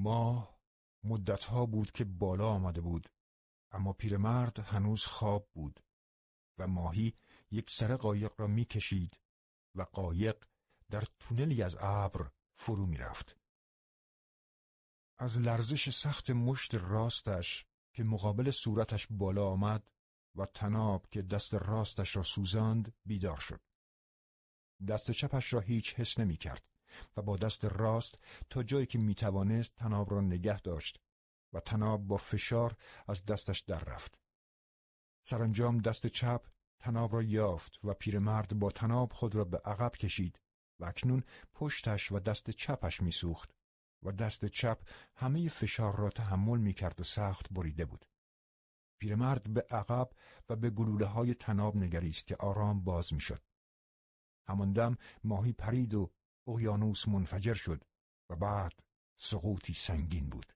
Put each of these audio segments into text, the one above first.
ماه مدتها بود که بالا آمده بود اما پیرمرد هنوز خواب بود و ماهی یک سر قایق را می‌کشید و قایق در تونلی از ابر فرو می‌رفت. از لرزش سخت مشت راستش که مقابل صورتش بالا آمد و تناب که دست راستش را سوزاند بیدار شد. دست چپش را هیچ حس نمی کرد و با دست راست تا جایی که می توانست تناب را نگه داشت و تناب با فشار از دستش در رفت. سرانجام دست چپ تناب را یافت و پیرمرد با تناب خود را به عقب کشید و اکنون پشتش و دست چپش میسوخت و دست چپ همه فشار را تحمل می‌کرد و سخت بریده بود. پیرمرد به عقب و به گلوله های تناب نگریست که آرام باز می‌شد. همان دم ماهی پرید و اقیانوس منفجر شد و بعد سقوطی سنگین بود.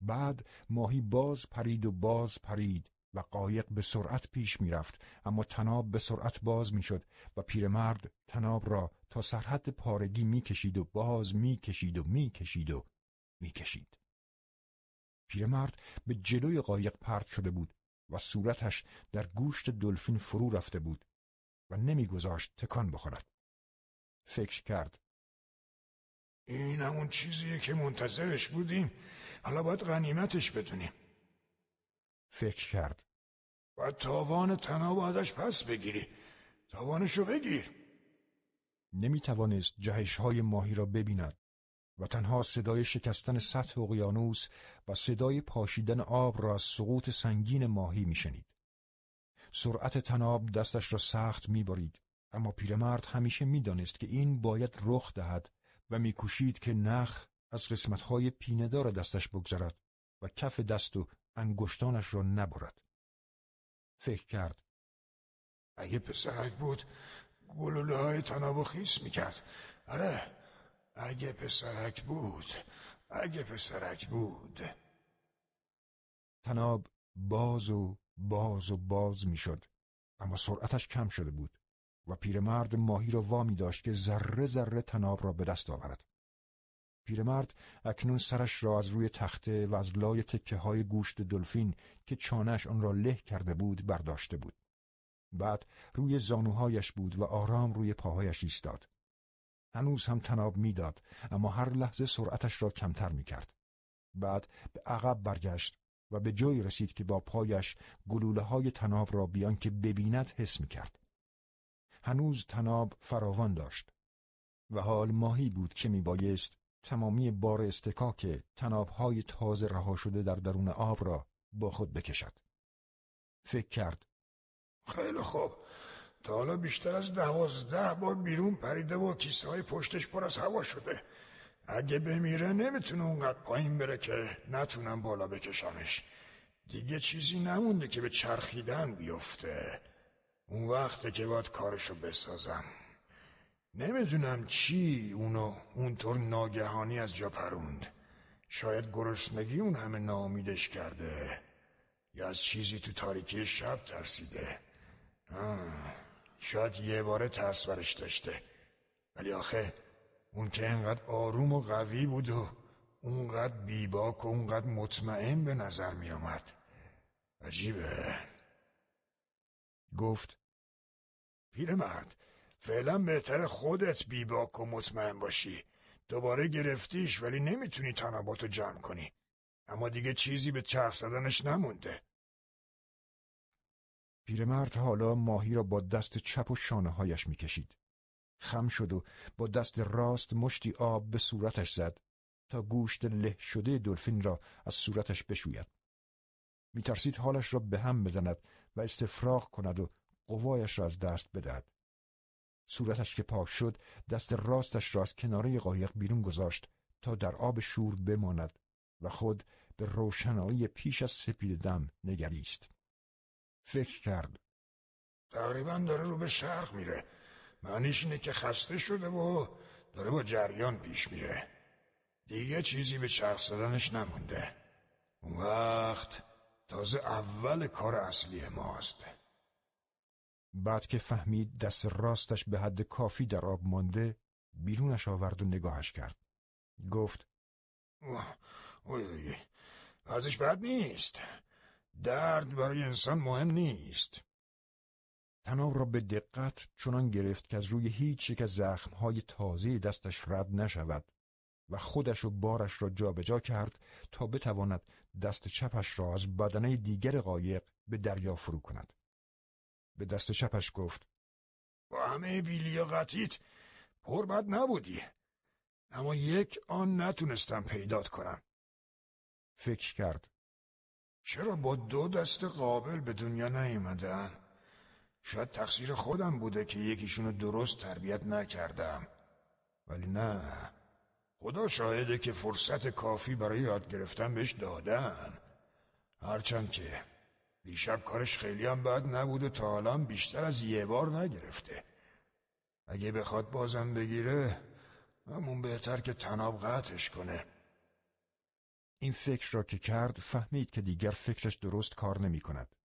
بعد ماهی باز پرید و باز پرید و قایق به سرعت پیش می‌رفت اما تناب به سرعت باز می‌شد و پیرمرد تناب را تا سرحد پارگی می‌کشید و باز می‌کشید و می‌کشید و می‌کشید پیرمرد به جلوی قایق پرت شده بود و صورتش در گوشت دلفین فرو رفته بود و نمیگذاشت تکان بخورد فکر کرد. این همون چیزیه که منتظرش بودیم. حالا باید غنیمتش بدونیم. فکر کرد. باید تاوان تناب ازش پس بگیری. تاوانشو بگیر. نمی توانست جهش های ماهی را ببیند و تنها صدای شکستن سطح اقیانوس و صدای پاشیدن آب را از سقوط سنگین ماهی میشنید. سرعت تناب دستش را سخت می‌برید. اما پیرمرد همیشه می‌دانست که این باید رخ دهد و میکوشید که نخ از قسمتهای پیندار دستش بگذرد و کف دست و انگشتانش را نبرد. فکر کرد اگه پسرک بود گلوله های تناب خیس می‌کرد. آره اگه پسرک بود اگه پسرک بود. تناب باز و باز و باز می‌شد اما سرعتش کم شده بود. و پیرمرد ماهی را وامی داشت که ذره ذره تناب را به دست آورد پیرمرد اکنون سرش را از روی تخته و از لای تکه های گوشت دلفین که چانش آن را له کرده بود برداشته بود. بعد روی زانوهایش بود و آرام روی پاهایش ایستاد. هنوز هم تناب می‌داد اما هر لحظه سرعتش را کمتر می کرد. بعد به عقب برگشت و به جایی رسید که با پایش گلوله های تناب را بیان که ببیند حس می کرد. هنوز تناب فراوان داشت و حال ماهی بود که می بایست تمامی بار استکاک تنابهای تازه رها شده در درون آب را با خود بکشد. فکر کرد. خیلی خوب. تا حالا بیشتر از دوازده بار بیرون پریده و کیسه های پشتش پر از هوا شده. اگه بمیره نمی‌تونه اونقدر پایین بره که نتونم بالا بکشمش. دیگه چیزی نمونده که به چرخیدن بیفته. اون وقته که باید کارشو بسازم. نمی‌دونم چی اونو اونطور ناگهانی از جا پروند. شاید گرسنگی اون همه ناامیدش کرده. یا از چیزی تو تاریکی شب ترسیده. آه. شاید یه باره ترس برش داشته. ولی آخه اون که انقدر آروم و قوی بود و اونقدر بیباک و اونقدر مطمئن به نظر می آمد عجیبه. گفت پیرمرد فعلا بهتر خودت بیباک و مطمئن باشی. دوباره گرفتیش ولی نمی‌تونی تناباتو جمع کنی. اما دیگه چیزی به چرخ زدنش نمونده. پیرمرد حالا ماهی را با دست چپ و شانه هایش می‌کشید. خم شد و با دست راست مشتی آب به صورتش زد تا گوشت له شده دلفین را از صورتش بشوید. میترسید حالش را به هم بزند و استفراغ کند و قوایش را از دست بدهد. صورتش که پاک شد دست راستش را از کناره قایق بیرون گذاشت تا در آب شور بماند و خود به روشنایی پیش از سپید دم نگریست. فکر کرد. تقریبا داره رو به شرق میره. معنیش اینه که خسته شده و داره با جریان پیش میره. دیگه چیزی به چرخ زدنش نمونده. اون وقت تازه اول کار اصلی ماست. بعد که فهمید دست راستش به حد کافی در آب مانده بیرونش آورد و نگاهش کرد. گفت اوه ازش بد نیست. درد برای انسان مهم نیست. تناب را به دقت چنان گرفت که از روی هیچ یک از زخمهای تازه دستش رد نشود و خودش و بارش را جابجا جا کرد تا بتواند دست چپش را از بدنه دیگر قایق به دریا فرو کند. به دست چپش گفت. با همه بیلیاقتیت پر بد نبودی. اما یک آن نتونستم پیدات کنم. فکر کرد. چرا با دو دست قابل به دنیا نیومدن؟ شاید تقصیر خودم بوده که یکیشونو درست تربیت نکردم. ولی نه. خدا شاهده که فرصت کافی برای یاد گرفتن بهش دادن. هرچند که دیشب کارش خیلی هم بد نبود و تا حالا بیشتر از یه بار نگرفته. اگه بخواد بازم بگیره همون بهتر که تناب قطعش کنه. این فکر را که کرد فهمید که دیگر فکرش درست کار نمی کند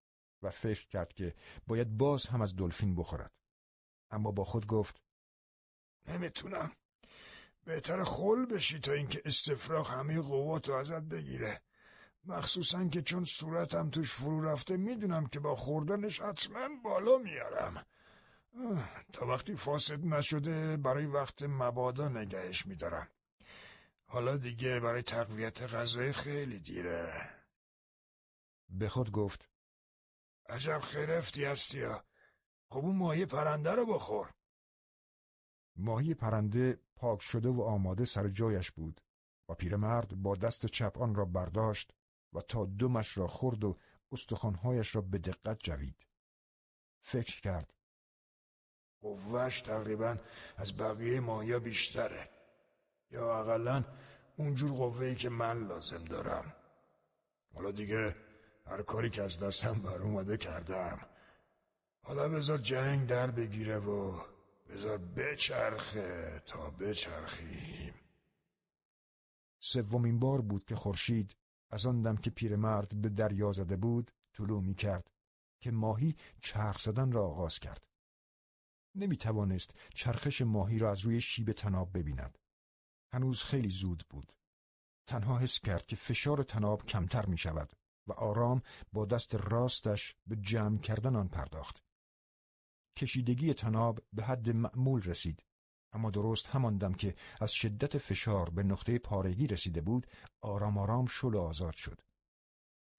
و فکر کرد که باید باز هم از دلفین بخورد. اما با خود گفت نمی‌تونم. بهتر خل بشی تا اینکه استفراغ همه قوات رو ازت بگیره. مخصوصا که چون صورتم توش فرو رفته می‌دونم که با خوردنش حتما بالا میارم تا وقتی فاسد نشده برای وقت مبادا نگهش میدارم. حالا دیگه برای تقویت غذای خیلی دیره. به خود گفت عجب خرفتی هستی خب اون ماهی پرنده رو بخور. ماهی پرنده پاک شده و آماده سر جایش بود و پیرمرد با دست چپ آن را برداشت و تا دمش را خورد و استخوانهایش را به دقت جوید. فکر کرد. قوهش تقریبا از بقیه ماهیا بیشتره. یا اقلا اونجور قوهی که من لازم دارم. حالا دیگه هر کاری که از دستم بر اومده کردم. حالا بذار جنگ در بگیره و بذار بچرخه تا بچرخیم سومین بار بود که خورشید از آن دم که پیرمرد به دریا زده بود طلوع می کرد که ماهی چرخ زدن را آغاز کرد. نمی توانست چرخش ماهی را از روی شیب تناب ببیند. هنوز خیلی زود بود. تنها حس کرد که فشار تناب کمتر می شود و آرام با دست راستش به جمع کردن آن پرداخت. کشیدگی تناب به حد معمول رسید اما درست همان دم که از شدت فشار به نقطه پارگی رسیده بود آرام آرام شل و آزاد شد.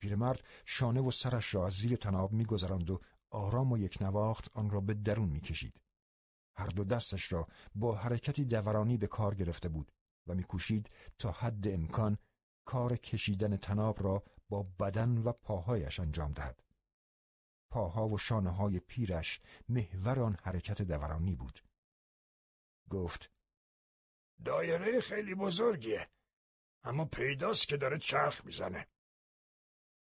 پیرمرد شانه و سرش را از زیر تناب میگذراند و آرام و یک نواخت آن را به درون می‌کشید. هر دو دستش را با حرکتی دورانی به کار گرفته بود و میکوشید تا حد امکان کار کشیدن تناب را با بدن و پاهایش انجام دهد. پاها و شانه های پیرش محور آن حرکت دورانی بود. گفت دایره خیلی بزرگیه اما پیداست که داره چرخ می‌زنه.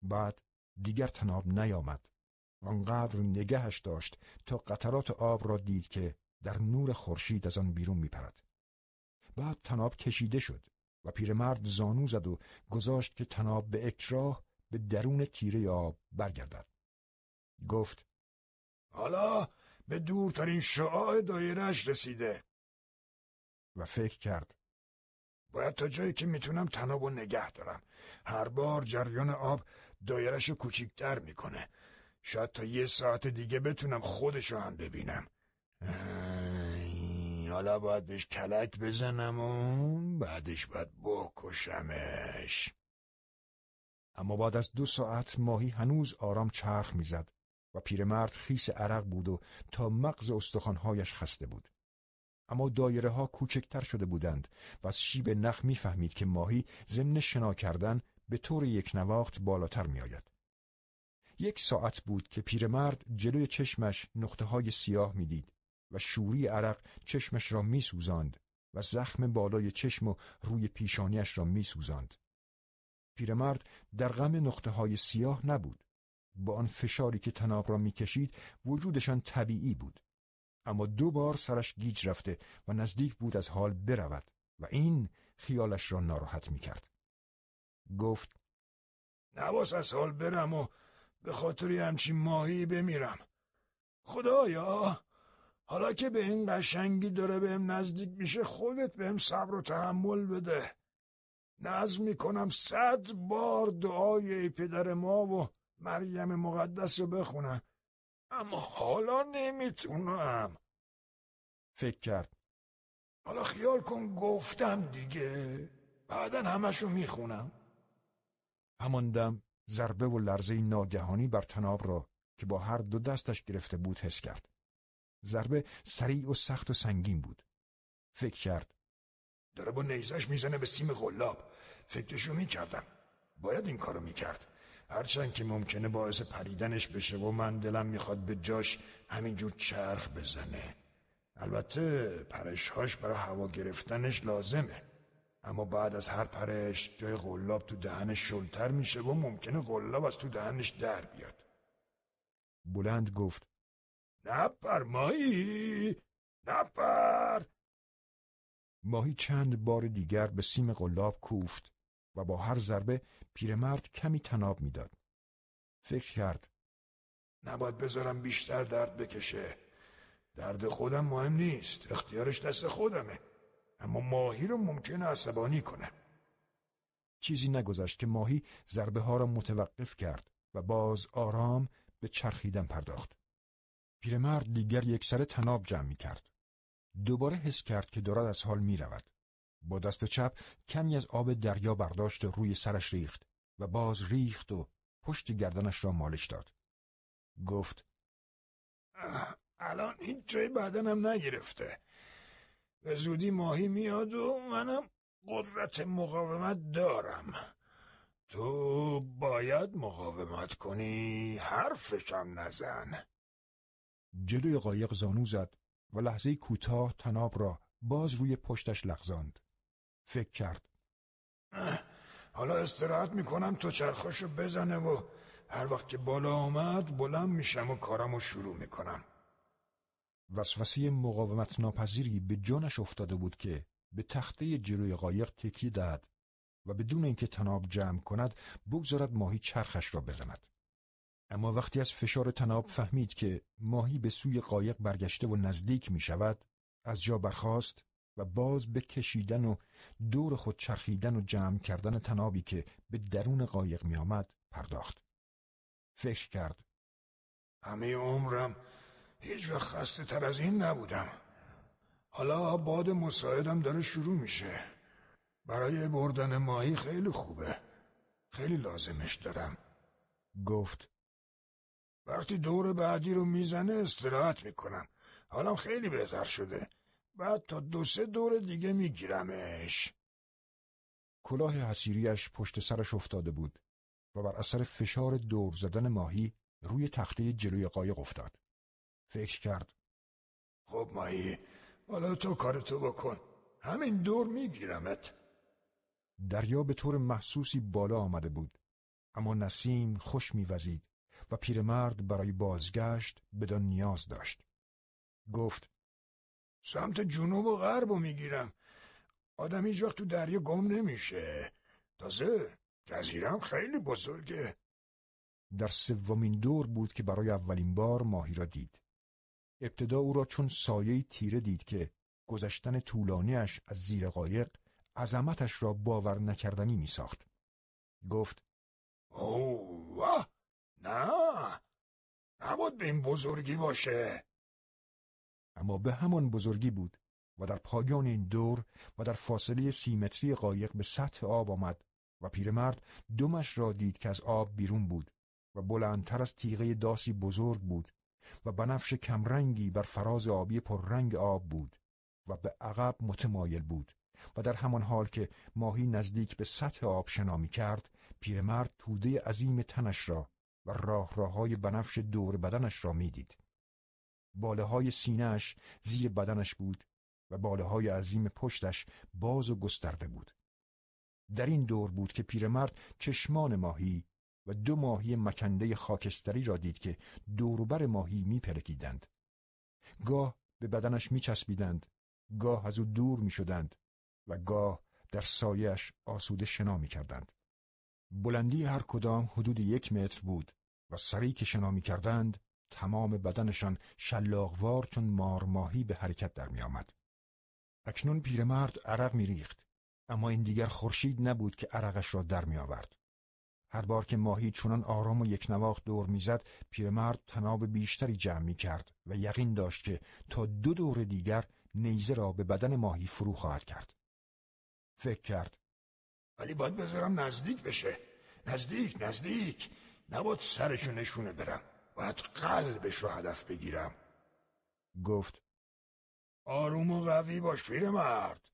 بعد دیگر تناب نیامد. آنقدر نگهش داشت تا قطرات آب را دید که در نور خورشید از آن بیرون میپرد. بعد تناب کشیده شد و پیرمرد زانو زد و گذاشت که تناب به اکراه به درون تیره آب برگردد. گفت حالا به دورترین شعاع دایرهش رسیده و فکر کرد. باید تا جایی که می‌تونم تناب و نگه دارم. هر بار جریان آب دایرش کوچیکتر می‌کنه. شاید تا یه ساعت دیگه بتونم خودشو هم ببینم. حالا باید بهش کلک بزنم و بعدش باید بکشمش. اما بعد از دو ساعت ماهی هنوز آرام چرخ می‌زد و پیرمرد خیس عرق بود و تا مغز استخوانهایش خسته بود. اما دایره ها کوچکتر شده بودند و از شیب نخ می‌فهمید که ماهی ضمن شنا کردن به طور یک نواخت بالاتر می آید. یک ساعت بود که پیرمرد جلوی چشمش نقطه های سیاه می‌دید و شوری عرق چشمش را می سوزاند و زخم بالای چشم و روی پیشانیش را می سوزاند. پیرمرد در غم نقطه های سیاه نبود با آن فشاری که تناب را می‌کشید وجودشان طبیعی بود اما دو بار سرش گیج رفته و نزدیک بود از حال برود و این خیالش را ناراحت می‌کرد. گفت نواس از حال برم و به خاطر همچین ماهی بمیرم. خدایا حالا که به این قشنگی داره بهم نزدیک میشه خودت بهم صبر و تحمل بده. نظم می‌کنم صد بار دعای ای پدر ما و مریم مقدس رو بخونم. اما حالا نمی‌تونم. فکر کرد. حالا خیال کن گفتم دیگه. بعدا همشو می‌خونم. همان دم ضربه و لرزه ناگهانی بر تناب را که با هر دو دستش گرفته بود حس کرد. ضربه سریع و سخت و سنگین بود. فکر کرد. داره با نیزش می‌زنه به سیم غلاب. فکرشو می‌کردم. باید این کارو می‌کرد. هرچند که ممکنه باعث پریدنش بشه و من دلم می‌خواد به جاش همینجور چرخ بزنه. البته پرشهاش برای هوا گرفتنش لازمه. اما بعد از هر پرش جای غلاب تو دهنش شلتر میشه و ممکنه غلاب از تو دهنش در بیاد. بلند گفت نپر ماهی نپر ماهی چند بار دیگر به سیم قلاب کوفت. و با هر ضربه پیرمرد کمی تناب می‌داد. فکر کرد نباید بذارم بیشتر درد بکشه. درد خودم مهم نیست. اختیارش دست خودمه. اما ماهی رو ممکنه عصبانی کنه. چیزی نگذشت که ماهی ضربه ها را متوقف کرد و باز آرام به چرخیدن پرداخت. پیرمرد دیگر یک سر تناب جمع می کرد. دوباره حس کرد که دارد از حال می رود. با دست چپ کمی از آب دریا برداشت و روی سرش ریخت و باز ریخت و پشت گردنش را مالش داد. گفت الان هیچ جای بدنم نگرفته. به زودی ماهی میاد و منم قدرت مقاومت دارم. تو باید مقاومت کنی حرفشم نزن. جلوی قایق زانو زد و لحظه کوتاه تناب را باز روی پشتش لغزاند. فکر کرد. حالا استراحت می‌کنم تو چرخاشو بزنه و هر وقت که بالا آمد بلند میشم و کارمو شروع می‌کنم. وسوسه مقاومت ناپذیری به جانش افتاده بود که به تخته جلوی قایق تکی داد و بدون اینکه تناب جمع کند بگذارد ماهی چرخش را بزند. اما وقتی از فشار تناب فهمید که ماهی به سوی قایق برگشته و نزدیک می شود از جا برخاست و باز به کشیدن و دور خود چرخیدن و جمع کردن تنابی که به درون قایق می آمد پرداخت. فکر کرد. همه عمرم هیچ وقت خسته تر از این نبودم. حالا باد مساعدم داره شروع میشه. برای بردن ماهی خیلی خوبه. خیلی لازمش دارم. گفت. وقتی دور بعدی رو می‌زنه استراحت می‌کنم. حالم خیلی بهتر شده. بعد تا دو سه دور دیگه میگیرمش کلاه حسیریش پشت سرش افتاده بود و بر اثر فشار دور زدن ماهی روی تخته جلوی قایق افتاد. فکر کرد. خب ماهی حالا تو کارتو بکن. همین دور میگیرمت. دریا به طور محسوسی بالا آمده بود. اما نسیم خوش میوزید و پیرمرد برای بازگشت بدان نیاز داشت. گفت سمت جنوب و غرب رو می‌گیرم. آدم هیچ وقت تو دریا گم نمیشه. تازه جزیرم خیلی بزرگه. در سومین دور بود که برای اولین بار ماهی را دید. ابتدا او را چون سایه تیره دید که گذشتن طولانیش از زیر قایق عظمتش را باور نکردنی می ساخت. گفت اوه نه نباید به این بزرگی باشه. اما به همان بزرگی بود و در پایان این دور و در فاصله سیمتری قایق به سطح آب آمد و پیرمرد دمش را دید که از آب بیرون بود و بلندتر از تیغه داسی بزرگ بود و بنفش کمرنگی بر فراز آبی پررنگ آب بود و به عقب متمایل بود و در همان حال که ماهی نزدیک به سطح آب شنا می کرد پیرمرد توده عظیم تنش را و راه راههای بنفش دور بدنش را می‌دید. باله های سینهش زیر بدنش بود و باله های عظیم پشتش باز و گسترده بود. در این دور بود که پیرمرد چشمان ماهی و دو ماهی مکنده خاکستری را دید که دوروبر ماهی میپرکیدند. گاه به بدنش میچسبیدند، گاه از او دور می‌شدند و گاه در سایش آسوده شنا می‌کردند. بلندی هر کدام حدود یک متر بود و سری که شنا می‌کردند تمام بدنشان شلاقوار چون مارماهی به حرکت در می آمد. اکنون پیرمرد عرق می ریخت اما این دیگر خورشید نبود که عرقش را در می آورد. هر بار که ماهی چنان آرام و یک نواخت دور می‌زد پیرمرد تناب بیشتری جمع می کرد و یقین داشت که تا دو دور دیگر نیزه را به بدن ماهی فرو خواهد کرد. فکر کرد. ولی باید بذارم نزدیک بشه. نزدیک نزدیک. نباید سرشو نشونه برم. باید قلبش رو هدف بگیرم. گفت. آروم و قوی باش پیرمرد.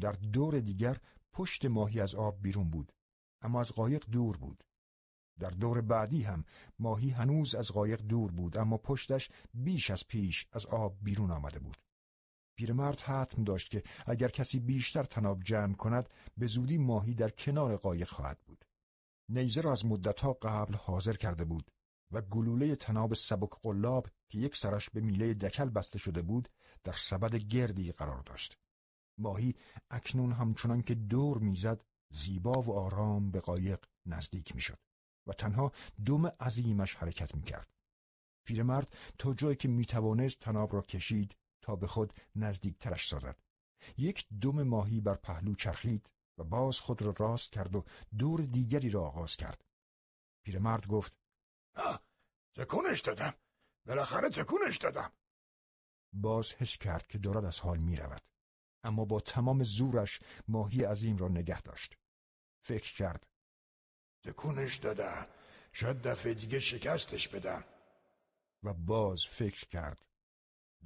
در دور دیگر پشت ماهی از آب بیرون بود. اما از قایق دور بود. در دور بعدی هم ماهی هنوز از قایق دور بود اما پشتش بیش از پیش از آب بیرون آمده بود. پیرمرد حتم داشت که اگر کسی بیشتر تناب جمع کند به زودی ماهی در کنار قایق خواهد بود. نیزه را از مدتها قبل حاضر کرده بود و گلوله تناب سبک قلاب که یک سرش به میله دکل بسته شده بود در سبد گردی قرار داشت. ماهی اکنون همچنان که دور می‌زد زیبا و آرام به قایق نزدیک می‌شد و تنها دم عظیمش حرکت می‌کرد. پیرمرد تا جایی که می‌توانست تناب را کشید تا به خود نزدیکترش سازد. یک دم ماهی بر پهلو چرخید و باز خود را راست کرد و دور دیگری را آغاز کرد. پیرمرد گفت آه تکونش دادم. بالاخره تکونش دادم. باز حس کرد که دارد از حال می رود. اما با تمام زورش ماهی عظیم را نگه داشت. فکر کرد. تکونش داده. شاید دفعه دیگه شکستش بدم. و باز فکر کرد.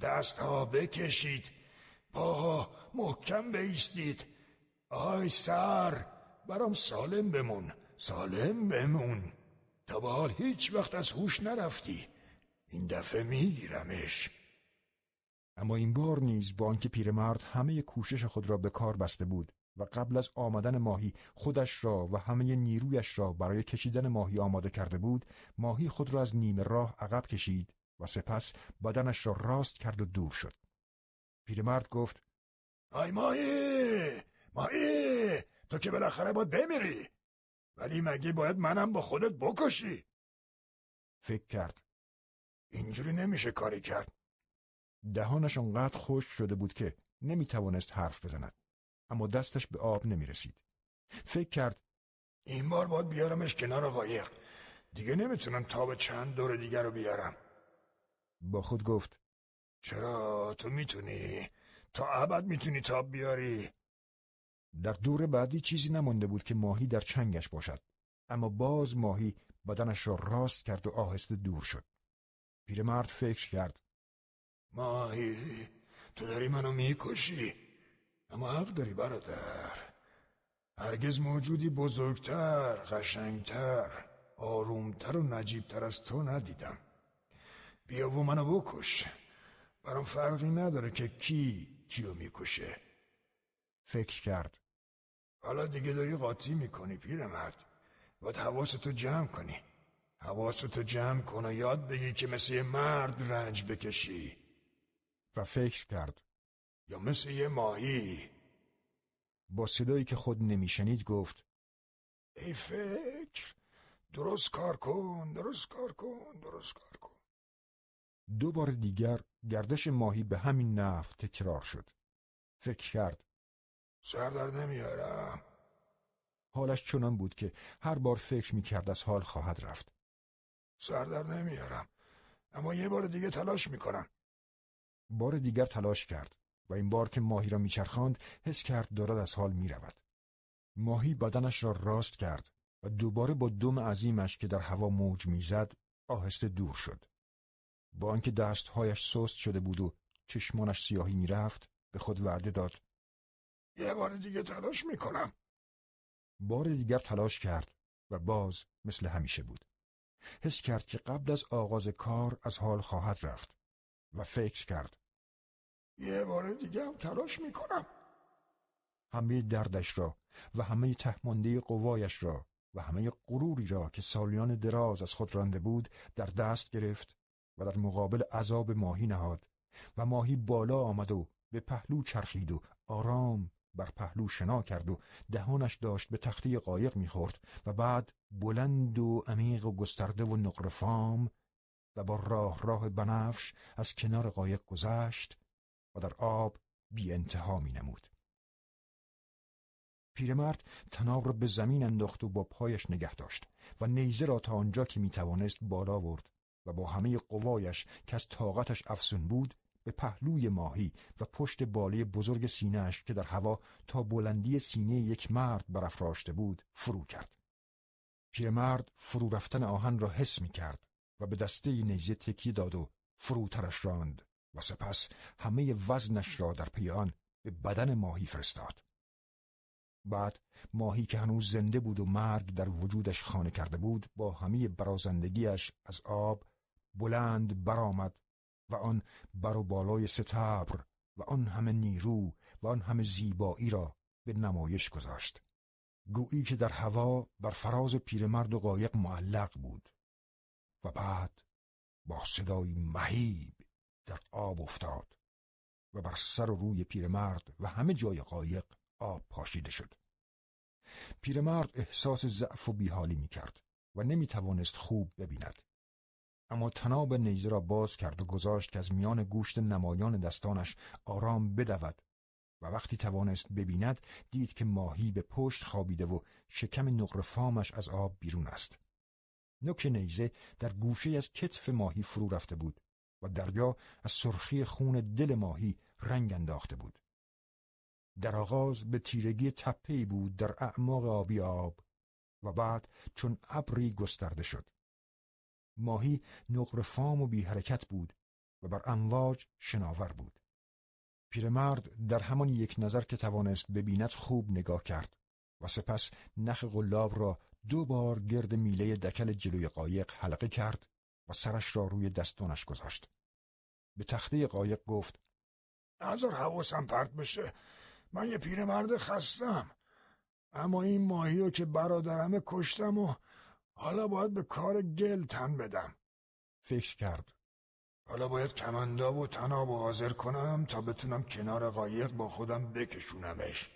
دستها بکشید. پاها محکم بیستید. آی سر برام سالم بمون. سالم بمون. تا به حال هیچ وقت از هوش نرفتی. این دفعه میگیرمش. اما این بار نیز با آنکه پیرمرد همه کوشش خود را به کار بسته بود و قبل از آمدن ماهی خودش را و همه نیرویش را برای کشیدن ماهی آماده کرده بود ماهی خود را از نیمه راه عقب کشید و سپس بدنش را راست کرد و دور شد پیرمرد گفت آی ماهی ماهی تو که بالاخره باید بمیری ولی مگه باید منم با خودت بکشی؟ فکر کرد. اینجوری نمیشه کاری کرد. دهانش آنقدر خوش شده بود که نمی‌توانست حرف بزند. اما دستش به آب نمی‌رسید. فکر کرد. این بار باید بیارمش کنار قایق. دیگه نمی‌تونم تاب چند دور دیگر رو بیارم. با خود گفت. چرا تو می‌تونی؟ تا ابد می‌تونی تاب بیاری. در دور بعدی چیزی نمانده بود که ماهی در چنگش باشد. اما باز ماهی بدنش را راست کرد و آهسته دور شد. پیرمرد فکر کرد. ماهی تو داری منو می‌کشی؟ اما حق داری برادر. هرگز موجودی بزرگتر قشنگتر آرومتر و نجیبتر از تو ندیدم. بیا و منو بکش. برام فرقی نداره که کی کیو می‌کشه. فکر کرد. حالا دیگه داری قاطی می‌کنی پیرمرد. باید حواستو جمع کنی. حواستو جمع کن و یاد بگی که مثل یه مرد رنج بکشی. و فکر کرد. یا مثل یه ماهی. با صدایی که خود نمیشنید گفت ای فکر درست کار کن درست کار کن درست کار کن. دو بار دیگر گردش ماهی به همین نحو تکرار شد. فکر کرد. سردر نمیارم. حالش چنان بود که هر بار فکر می‌کرد از حال خواهد رفت. سردر نمیارم. اما یه بار دیگه تلاش می‌کنم. بار دیگر تلاش کرد و این بار که ماهی را میچرخاند حس کرد دارد از حال می‌رود. ماهی بدنش را راست کرد و دوباره با دم عظیمش که در هوا موج می‌زد آهسته دور شد. با آنکه دستهایش سست شده بود و چشمانش سیاهی می‌رفت به خود وعده داد یه بار دیگه تلاش می‌کنم. بار دیگر تلاش کرد و باز مثل همیشه بود. حس کرد که قبل از آغاز کار از حال خواهد رفت و فکر کرد. یه بار دیگه هم تلاش می‌کنم. همه دردش را و همه تهمانده قوایش را و همه غروری را که سالیان دراز از خود رانده بود در دست گرفت و در مقابل عذاب ماهی نهاد و ماهی بالا آمد و به پهلو چرخید و آرام بر پهلو شنا کرد و دهانش داشت به تختی قایق می‌خورد و بعد بلند و عمیق و گسترده و نقرفام و با راه راه بنفش از کنار قایق گذشت و در آب بی انتها می نمود. پیرمرد تناب را به زمین انداخت و با پایش نگه داشت و نیزه را تا آنجا که می‌توانست بالا برد و با همه قوایش که از طاقتش افزون بود به پهلوی ماهی و پشت باله بزرگ سینهش که در هوا تا بلندی سینه یک مرد برافراشته بود فرو کرد. پیرمرد فرو رفتن آهن را حس می کرد و به دسته نیزه تکیه داد و فروترش راند و سپس همه وزنش را در پی آن به بدن ماهی فرستاد. بعد ماهی که هنوز زنده بود و مرگ در وجودش خانه کرده بود با همه برازندگیش از آب بلند برآمد و آن بر و بالای ستبر و آن همه نیرو و آن همه زیبایی را به نمایش گذاشت. گویی که در هوا بر فراز پیرمرد و قایق معلق بود و بعد با صدایی مهیب در آب افتاد و بر سر و روی پیرمرد و همه جای قایق آب پاشیده شد. پیرمرد احساس ضعف و بیحالی می کرد و نمی توانست خوب ببیند. اما تناب نیزه را باز کرد و گذاشت که از میان گوشت نمایان دستانش آرام بدود و وقتی توانست ببیند دید که ماهی به پشت خوابیده و شکم نقر فامش از آب بیرون است. نوک نیزه در گوشه از کتف ماهی فرو رفته بود و دریا از سرخی خون دل ماهی رنگ انداخته بود. در آغاز به تیرگی تپهی بود در اعماق آبی آب و بعد چون ابری گسترده شد. ماهی نقر فام و بی حرکت بود و بر امواج شناور بود. پیرمرد در همان یک نظر که توانست ببیند خوب نگاه کرد و سپس نخ قلاب را دو بار گرد میله دکل جلوی قایق حلقه کرد و سرش را روی دستانش گذاشت. به تخته قایق گفت نظر حواسم پرت بشه من یه پیرمرد خستم اما این ماهی رو که برادرمه کشتم و حالا باید به کار گل تن بدم. فکر کرد. حالا باید کمندا و تناب و حاضر کنم تا بتونم کنار قایق با خودم بکشونمش.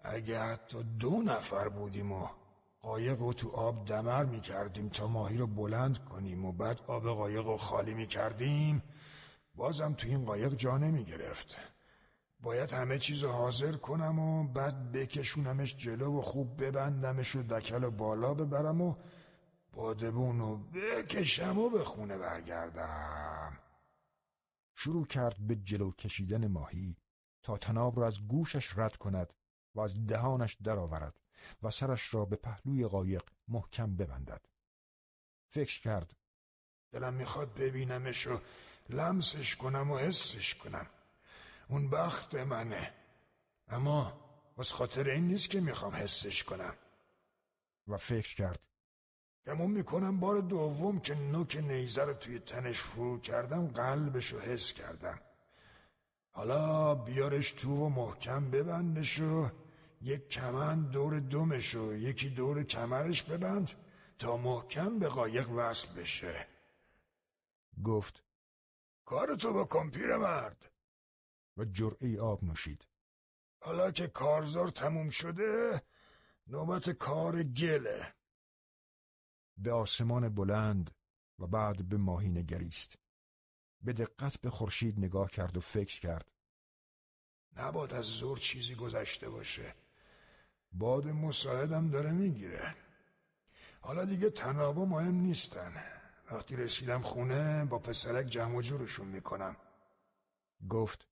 اگه حتی دو نفر بودیم و قایق رو تو آب دمر می کردیم تا ماهی رو بلند کنیم و بعد آب قایق رو خالی می کردیم بازم تو این قایق جا نمی گرفت باید همه چیز حاضر کنم و بعد بکشونمش جلو و خوب ببندمش و دکل و بالا ببرم و بادبون و بکشم و به خونه برگردم. شروع کرد به جلو کشیدن ماهی تا تناب را از گوشش رد کند و از دهانش درآورد و سرش را به پهلوی قایق محکم ببندد. فکر کرد دلم می‌خواد ببینمش و لمسش کنم و حسش کنم. اون بخت منه. اما از خاطر این نیست که می‌خوام حسش کنم. و فکر کرد. گمون می‌کنم بار دوم که نوک نیزه رو توی تنش فرو کردم قلبش رو حس کردم. حالا بیارش تو و محکم ببندش و یک کمند دور دومش و یکی دور کمرش ببند تا محکم به قایق وصل بشه. گفت. کارتو بکن مرد. و جرعی آب نوشید. حالا که کارزار تموم شده نوبت کار گله. به آسمان بلند و بعد به ماهی نگریست. به دقت به خورشید نگاه کرد و فکر کرد. نباد از زور چیزی گذشته باشه. باد مساعدم داره می‌گیره. حالا دیگه تنابا مهم نیستن. وقتی رسیدم خونه با پسرک جمع و جورشون می‌کنم. گفت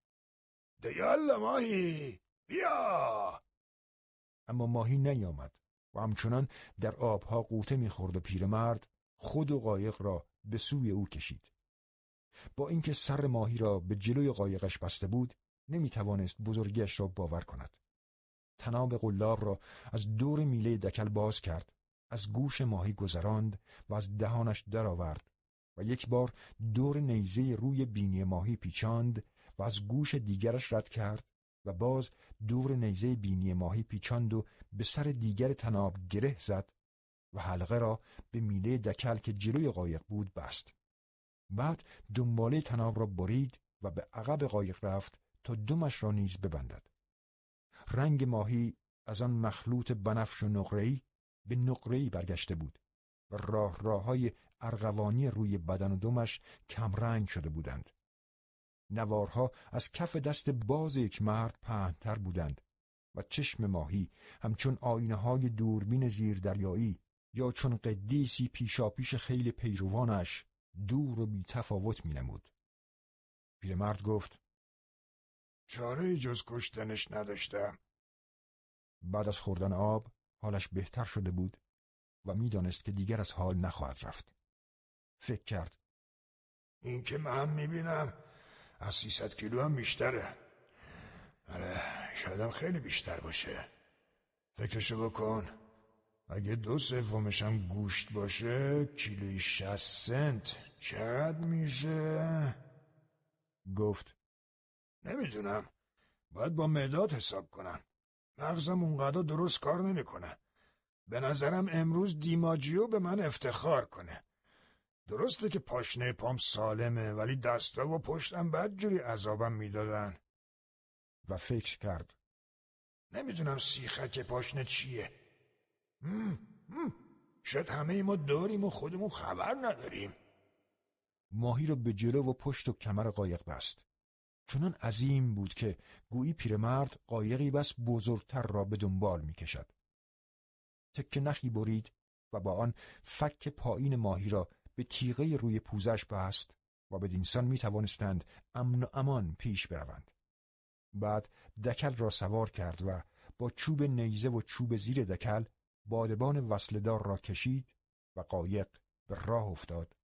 دیال ماهی. بیا. اما ماهی نیامد و همچنان در آبها قوطه می‌خورد و پیرمرد خود و قایق را به سوی او کشید. با اینکه سر ماهی را به جلوی قایقش بسته بود نمی‌توانست بزرگیش را باور کند. تناب قلاب را از دور میله دکل باز کرد از گوش ماهی گذراند و از دهانش درآورد و یک بار دور نیزه روی بینی ماهی پیچاند و از گوش دیگرش رد کرد و باز دور نیزه بینی ماهی پیچاند و به سر دیگر تناب گره زد و حلقه را به میله دکل که جلوی قایق بود بست. بعد دنباله تناب را برید و به عقب قایق رفت تا دمش را نیز ببندد. رنگ ماهی از آن مخلوط بنفش و نقره‌ای به نقره‌ای برگشته بود و راه راه های ارغوانی روی بدن و دمش کمرنگ شده بودند. نوارها از کف دست باز یک مرد پهنتر بودند و چشم ماهی همچون آینه های دوربین زیردریایی یا چون قدیسی پیشاپیش خیلی پیروانش دور و بی تفاوت می نمود. پیرمرد گفت چاره جز کشتنش نداشتم. بعد از خوردن آب حالش بهتر شده بود و می‌دانست که دیگر از حال نخواهد رفت. فکر کرد. این که من می‌بینم از 300 کیلو هم بیشتره. آره شایدم خیلی بیشتر باشه. فکرشو بکن. اگه دو سومش هم گوشت باشه کیلوی 60 سنت چقدر میشه؟ گفت نمی‌دونم باید با مداد حساب کنم مغزم اونقدر درست کار نمی‌کنه به نظرم امروز دیماجیو به من افتخار کنه درسته که پاشنه پام سالمه ولی دستا و پشتم بدجوری عذابم می‌دادن. و فکر کرد. نمی‌دونم سیخک پاشنه چیه. هم، هم. شاید همه ما داریم و خودمون خبر نداریم. ماهی را به جلو و پشت و کمر قایق بست. چنان عظیم بود که گویی پیرمرد قایقی بس بزرگتر را به دنبال می‌کشد. تکه نخی برید و با آن فک پایین ماهی را به تیغه روی پوزش بست و به دینسان می توانستند امن و امان پیش بروند. بعد دکل را سوار کرد و با چوب نیزه و چوب زیر دکل بادبان وصلدار را کشید و قایق به راه افتاد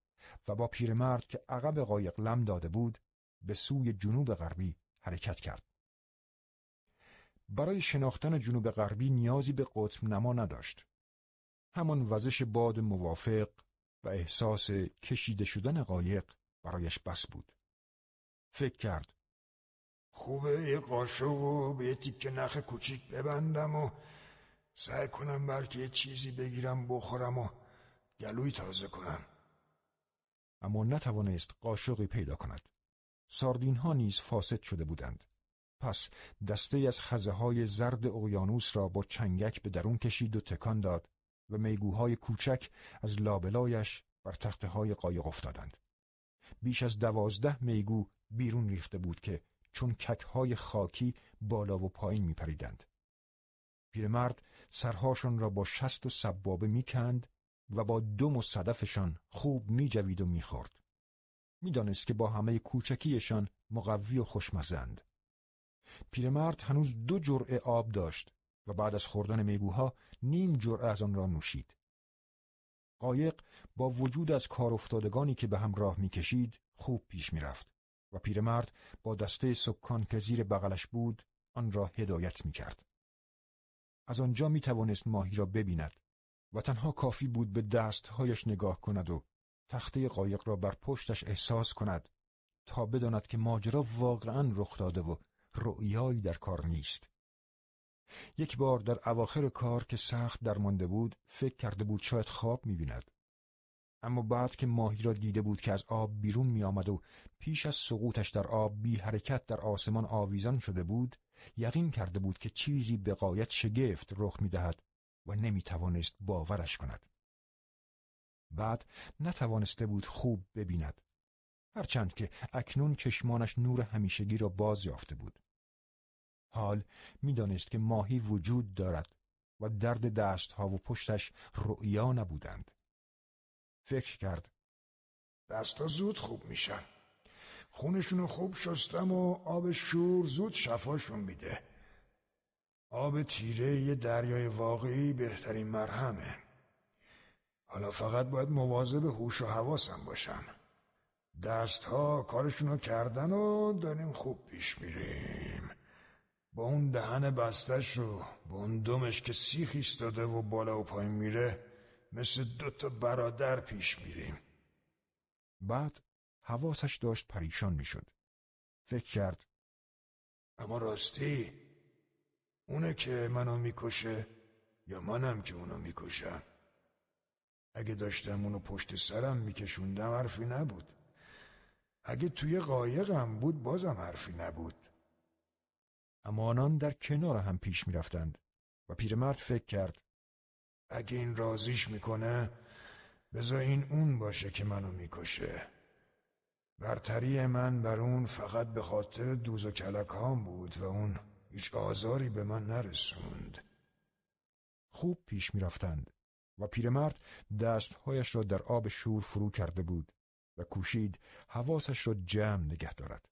و با پیرمرد که عقب قایق لم داده بود به سوی جنوب غربی حرکت کرد. برای شناختن جنوب غربی نیازی به قطب نما نداشت. همان وزش باد موافق و احساس کشیده شدن قایق برایش بس بود. فکر کرد. خوبه یه قاشق و به یه تیکه نخ کوچیک ببندم و سعی کنم بلکه یه چیزی بگیرم بخورم و گلوی تازه کنم. اما نتوانست قاشقی پیدا کند. ساردین ها نیز فاسد شده بودند. پس دسته از خزه های زرد اقیانوس را با چنگک به درون کشید و تکان داد و میگوهای کوچک از لابلایش بر تخته های قایق افتادند. بیش از دوازده میگو بیرون ریخته بود که چون کک های خاکی بالا و پایین می پریدند. پیرمرد سرهاشان را با شست و سبابه می‌کند و با دم و صدفشان خوب می جوید و می‌خورد. می‌دانست که با همه کوچکیشان مقوی و خوشمزند. پیرمرد هنوز دو جرعه آب داشت و بعد از خوردن میگوها نیم جرعه از آن را نوشید. قایق با وجود از کار افتادگانی که به هم راه می‌کشید خوب پیش می‌رفت و پیرمرد با دسته سکان که زیر بغلش بود آن را هدایت می‌کرد. از آنجا می توانست ماهی را ببیند و تنها کافی بود به دستهایش نگاه کند و تخته قایق را بر پشتش احساس کند تا بداند که ماجرا واقعا رخ داده و رؤیایی در کار نیست. یک بار در اواخر کار که سخت درمانده بود فکر کرده بود شاید خواب می‌بیند. اما بعد که ماهی را دیده بود که از آب بیرون می آمد و پیش از سقوطش در آب بی حرکت در آسمان آویزان شده بود یقین کرده بود که چیزی به قایت شگفت رخ می دهد و نمی توانست باورش کند. بعد نتوانسته بود خوب ببیند هرچند که اکنون چشمانش نور همیشگی را باز یافته بود حال می‌دانست که ماهی وجود دارد و درد دستها و پشتش رؤیا نبودند. فکر کرد دستا زود خوب میشن. خونشونو خوب شستم و آب شور زود شفاشون میده. آب تیره یه دریای واقعی بهترین مرهمه. حالا فقط باید مواظب هوش و حواسم باشم. دست ها کارشونو کردن و داریم خوب پیش میریم. با اون دهن بستش رو با اون دمش که سیخ ایستاده و بالا و پایین میره مثل دوتا برادر پیش میریم. بعد حواسش داشت پریشان می‌شد. فکر کرد اما راستی اونه که منو می‌کشه یا منم که اونو می‌کشم؟ اگه داشتم اونو پشت سرم میکشوندم حرفی نبود. اگه توی قایقم بود بازم حرفی نبود. اما آنان در کنار هم پیش می‌رفتند و پیرمرد فکر کرد اگه این رازیش می‌کنه بذار این اون باشه که منو می‌کشه. برتری من بر اون فقط به خاطر دوز و کلکام بود و اون هیچ آزاری به من نرسوند. خوب پیش می‌رفتند و پیرمرد دستهایش را در آب شور فرو کرده بود و کوشید حواسش را جمع نگه دارد.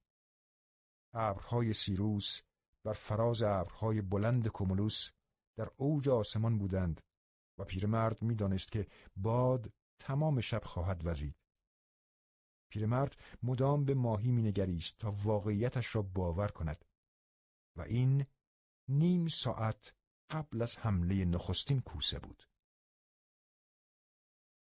ابرهای سیروس بر فراز ابرهای بلند کومولوس در اوج آسمان بودند و پیرمرد می‌دانست که باد تمام شب خواهد وزید. پیرمرد مدام به ماهی مینگریست تا واقعیتش را باور کند و این نیم ساعت قبل از حمله نخستین کوسه بود.